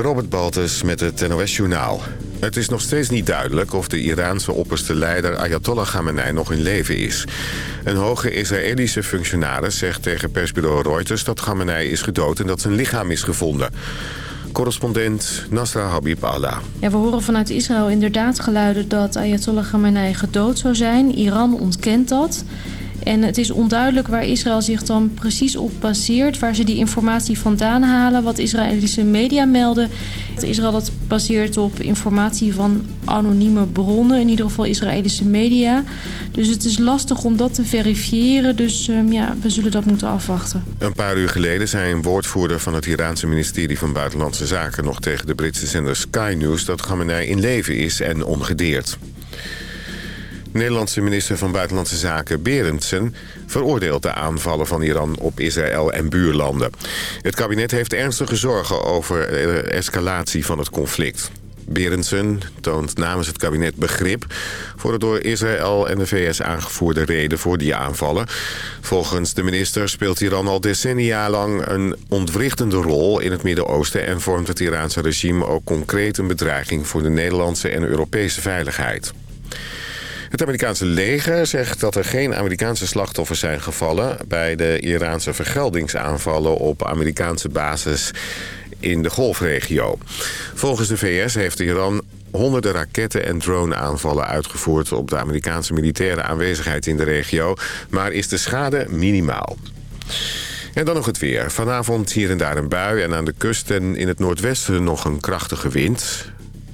Robert Baltus met het NOS Journaal. Het is nog steeds niet duidelijk of de Iraanse opperste leider Ayatollah Khamenei nog in leven is. Een hoge Israëlische functionaris zegt tegen persbureau Reuters dat Khamenei is gedood en dat zijn lichaam is gevonden. Correspondent Nasra Habib Allah. Ja, we horen vanuit Israël inderdaad geluiden dat Ayatollah Khamenei gedood zou zijn. Iran ontkent dat. En het is onduidelijk waar Israël zich dan precies op baseert... waar ze die informatie vandaan halen, wat Israëlische media melden. Israël dat baseert op informatie van anonieme bronnen... in ieder geval Israëlische media. Dus het is lastig om dat te verifiëren, dus um, ja, we zullen dat moeten afwachten. Een paar uur geleden zei een woordvoerder van het Iraanse ministerie van Buitenlandse Zaken... nog tegen de Britse zender Sky News dat Khamenei in leven is en ongedeerd. Nederlandse minister van Buitenlandse Zaken Berendsen veroordeelt de aanvallen van Iran op Israël en buurlanden. Het kabinet heeft ernstige zorgen over de escalatie van het conflict. Berendsen toont namens het kabinet begrip voor de door Israël en de VS aangevoerde reden voor die aanvallen. Volgens de minister speelt Iran al decennia lang een ontwrichtende rol in het Midden-Oosten en vormt het Iraanse regime ook concreet een bedreiging voor de Nederlandse en Europese veiligheid. Het Amerikaanse leger zegt dat er geen Amerikaanse slachtoffers zijn gevallen... bij de Iraanse vergeldingsaanvallen op Amerikaanse bases in de golfregio. Volgens de VS heeft Iran honderden raketten en drone-aanvallen uitgevoerd... op de Amerikaanse militaire aanwezigheid in de regio... maar is de schade minimaal. En dan nog het weer. Vanavond hier en daar een bui en aan de kust en in het noordwesten nog een krachtige wind.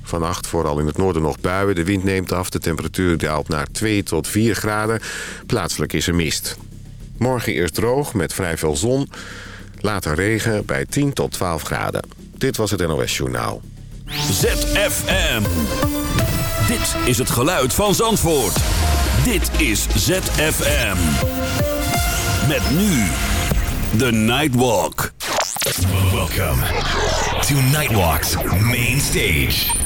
Vannacht vooral in het noorden nog buien. De wind neemt af. De temperatuur daalt naar 2 tot 4 graden. Plaatselijk is er mist. Morgen eerst droog met vrij veel zon. Later regen bij 10 tot 12 graden. Dit was het NOS Journaal. ZFM. Dit is het geluid van Zandvoort. Dit is ZFM. Met nu de Nightwalk. Welcome to Nightwalk's main stage.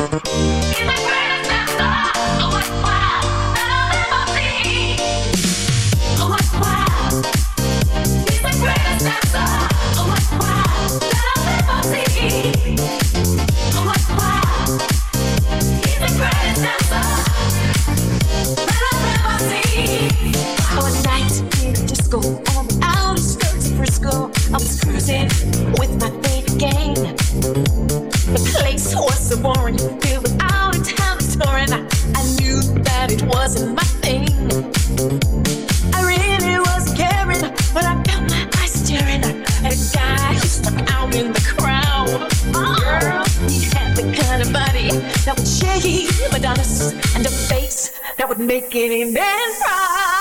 I town. I, knew that it wasn't my thing. I really wasn't caring, but I felt my eyes staring at a guy out in the crowd. Girl, he had the kind of body that would and a face that would make any man proud.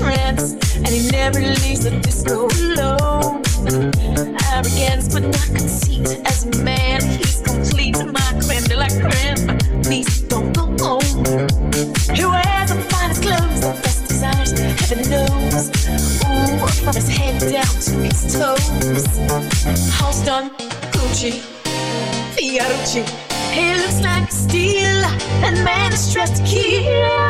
Trance, and he never leaves the disco alone. Arrogance, but not conceit. As a man, he's complete. My creme de la creme. Please don't go home. He wears the finest clothes, the best desires, heaven knows. Ooh, from his head down to his toes. Done, Gucci, Fiorucci. He looks like steel, and man is dressed to kill.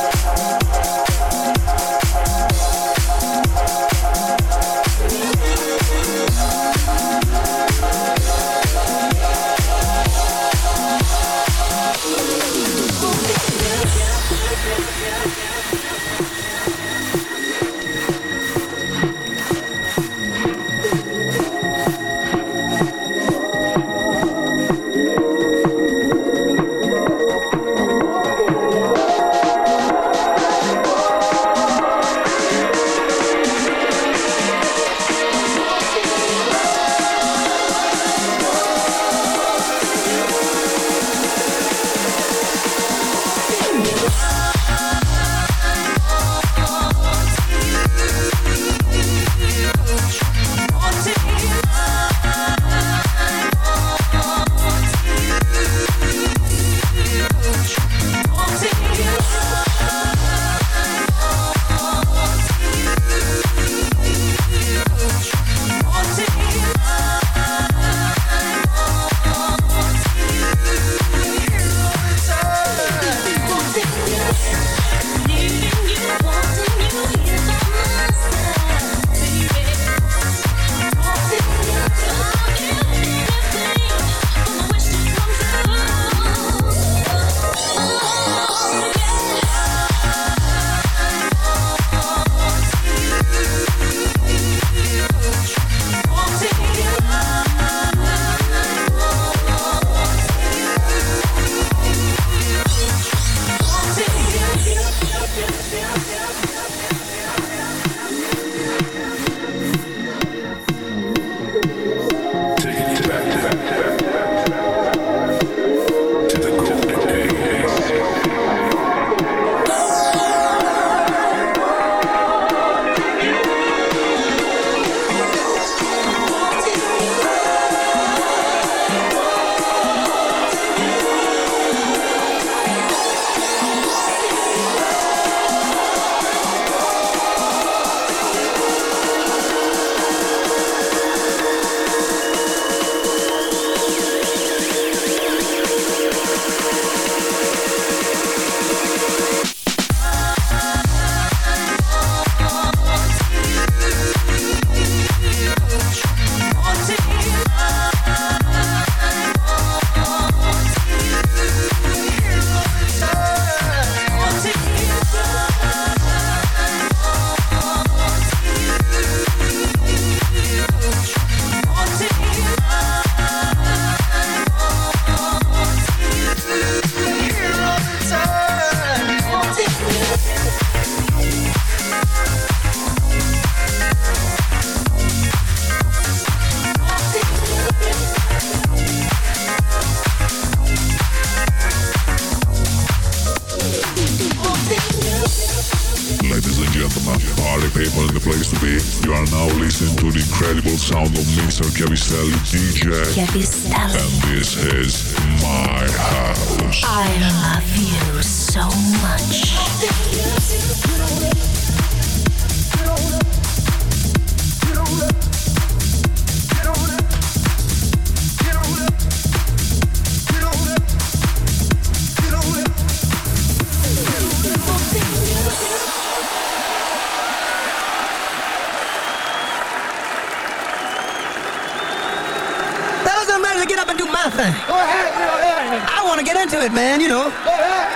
into it, man, you know.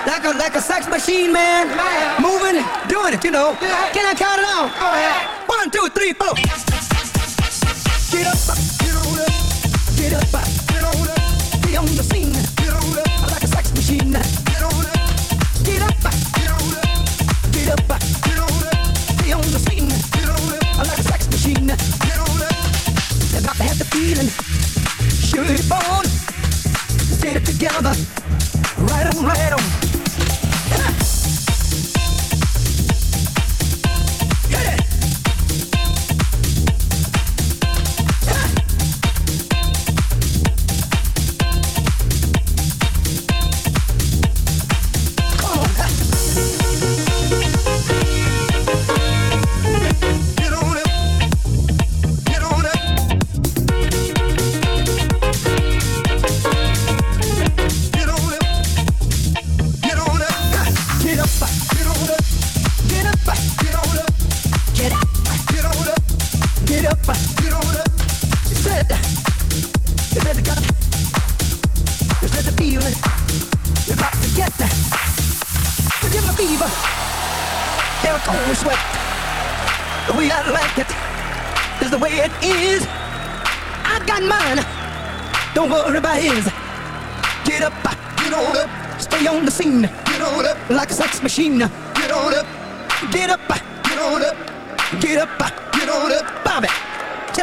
Like a like a sex machine, man. Moving, doing it, you know. Can I count it out? Go ahead. One, two, three, four. Get up, get on up, get up, get on up, be on the scene. Get on up, like a sex machine. Get on up, get up, get on up, get up, get on up, be on the scene. Get on up, like a sex machine. Get on up, got to have the feeling. Shoot it get it together,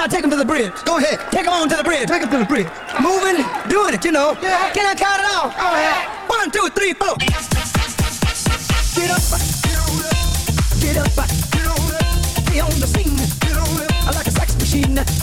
I take him to the bridge? Go ahead. Take him on to the bridge. Take him to the bridge. Moving, doing it, you know. Yeah. Can I count it off? Go ahead. One, two, three, four. Get up, get up. Get up, get on up. Stay on the scene. Get on up like a sex machine.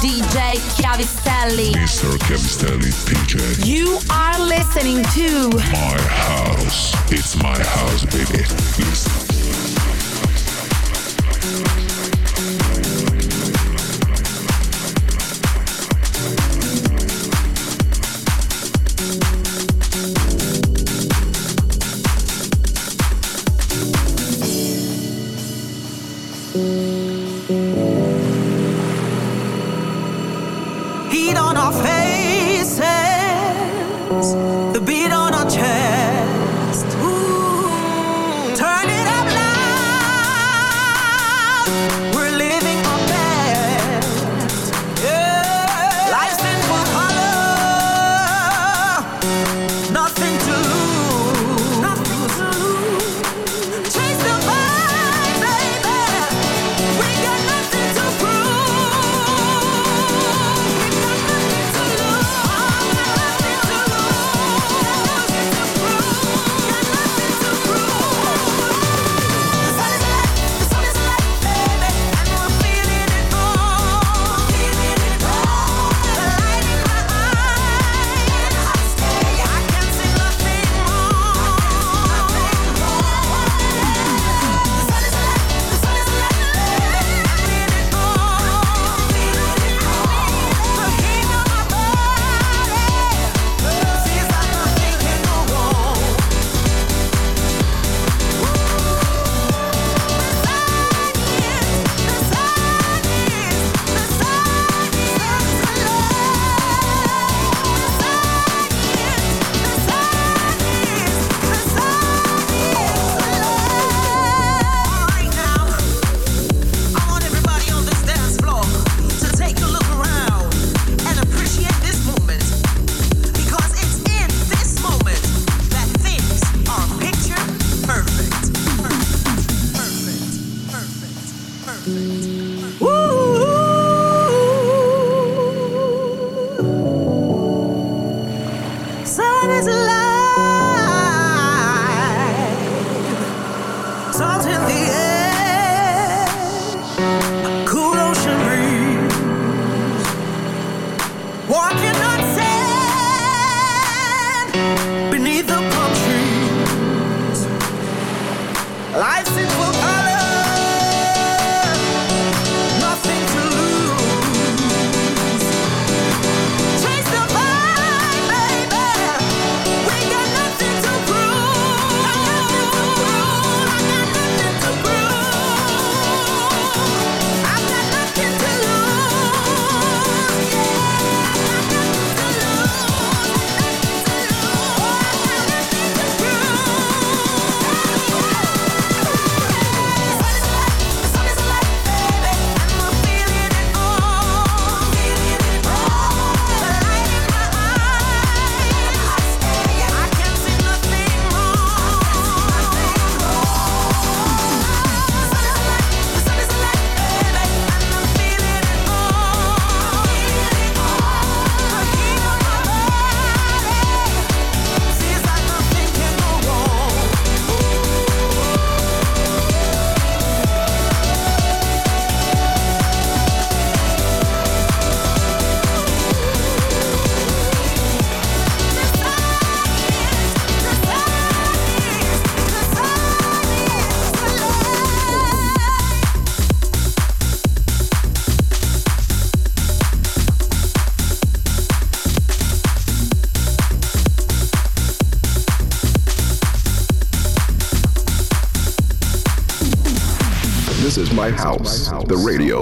DJ Chiavistelli. Mr. Chiavistelli DJ. You are listening to My house. It's my house, baby. Listen.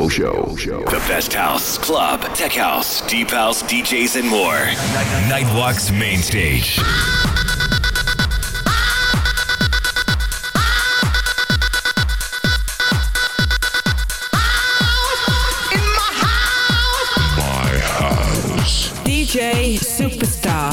Show. Show. The best house, club, tech house, deep house, DJs, and more. Nightwalk's main stage. My house. DJ Superstar.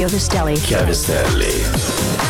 DJ Chiovistelli. Chiavistelli.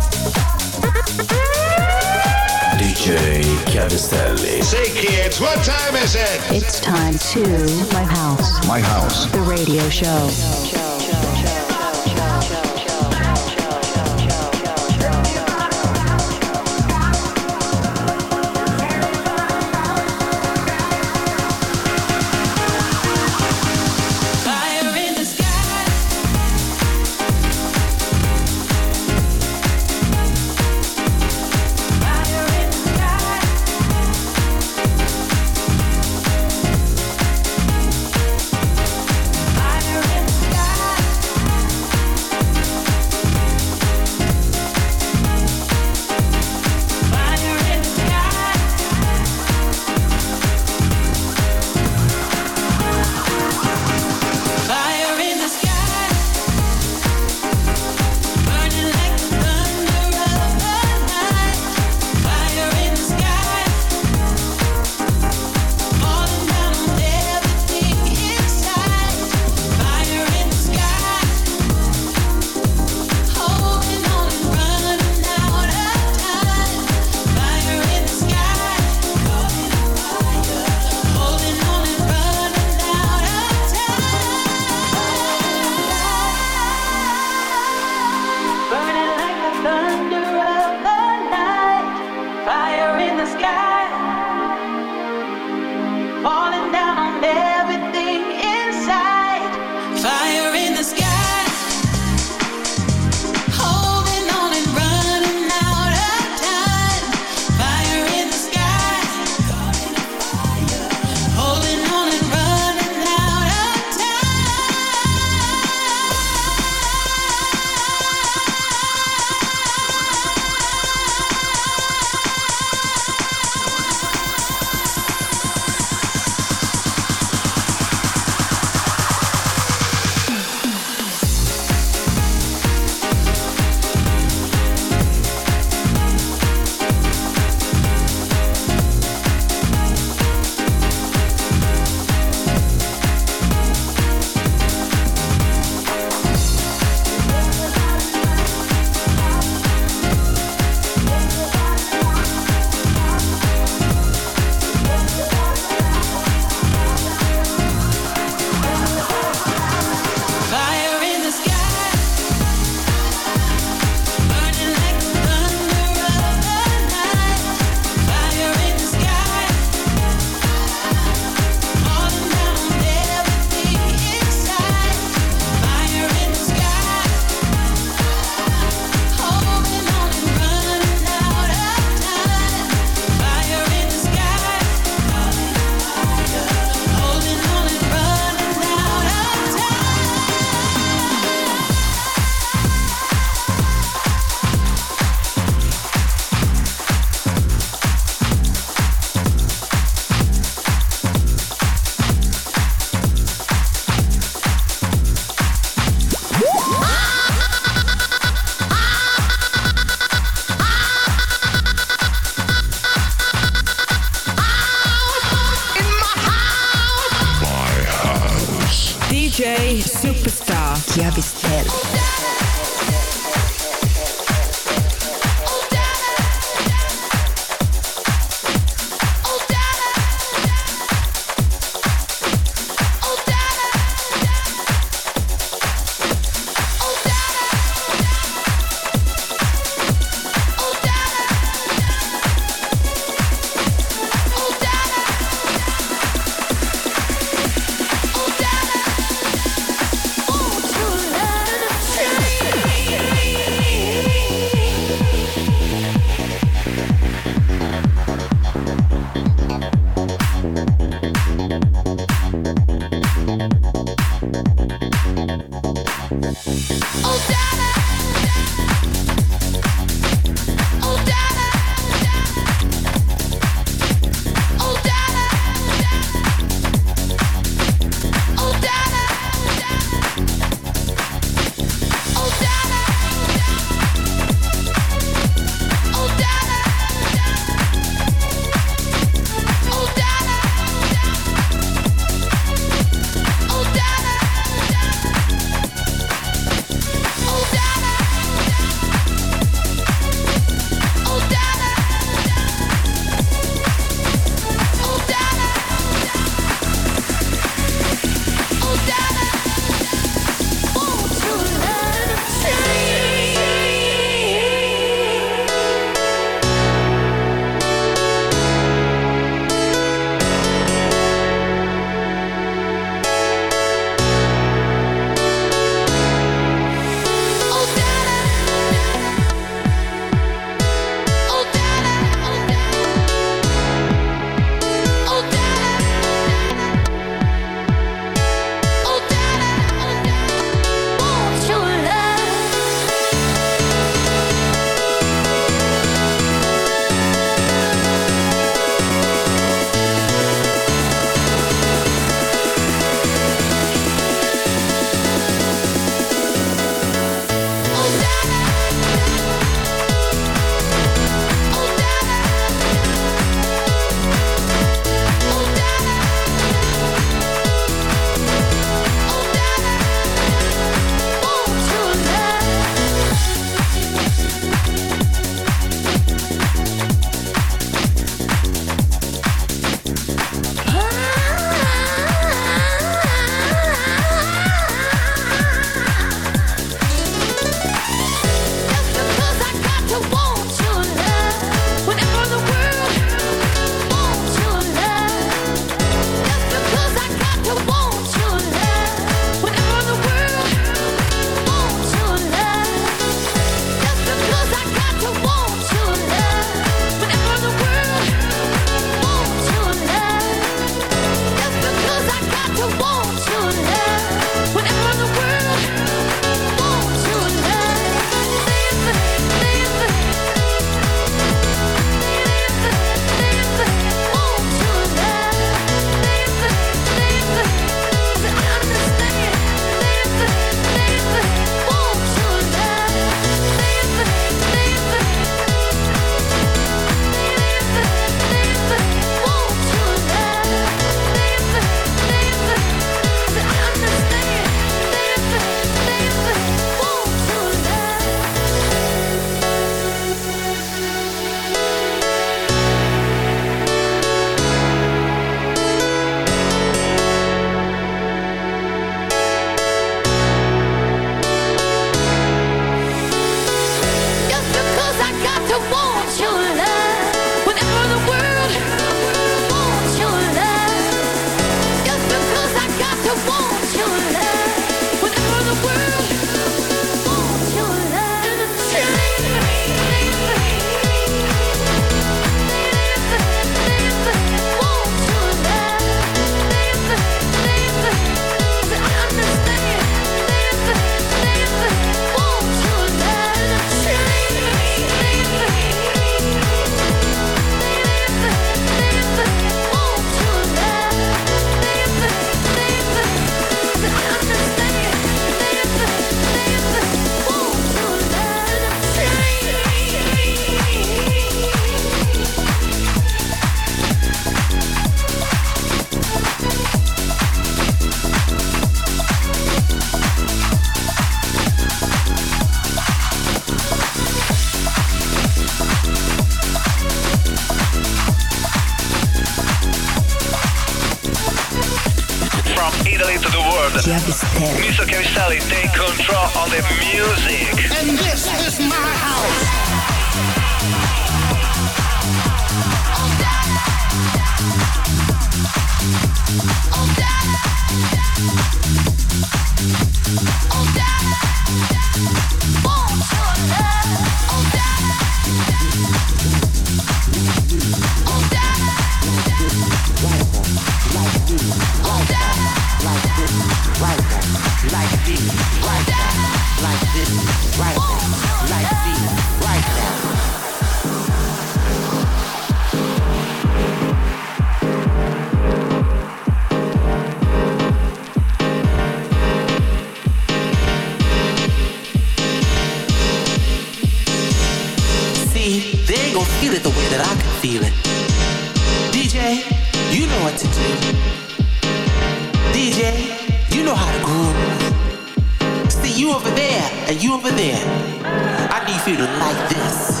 To like this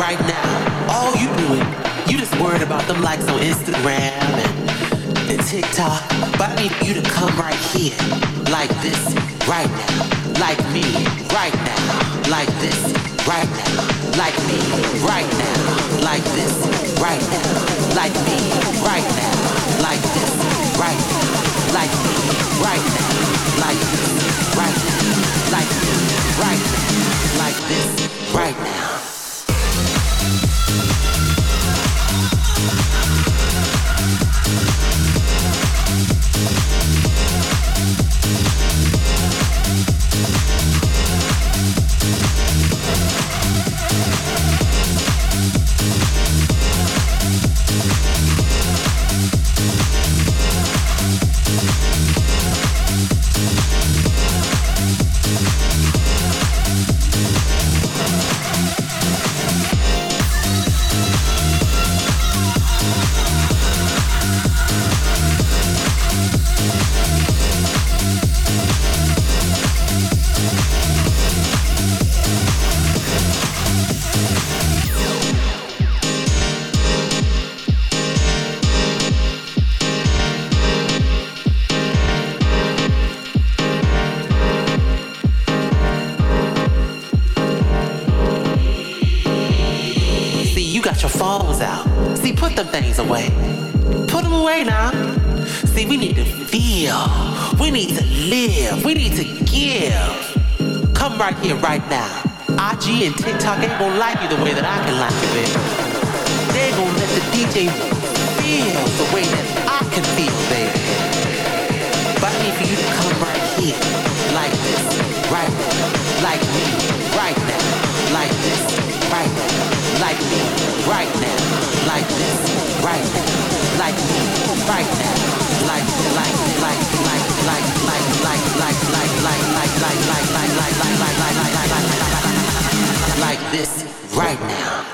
right now. All you doing, you just worried about them likes on Instagram and, and TikTok. But I need you to come right here, like this, right now. Like me, right now. Like this, right now. Like me, right now. Like this, right now. Like me, right now. Like this, right now. Like me, right now. Like this, right now. Like me, right now. Like this, right now. Things away. Put them away now. See, we need to feel. We need to live. We need to give. Come right here, right now. IG and TikTok ain't gonna like you the way that I can like you, baby. They gonna let the DJ feel the way that I can feel, right now.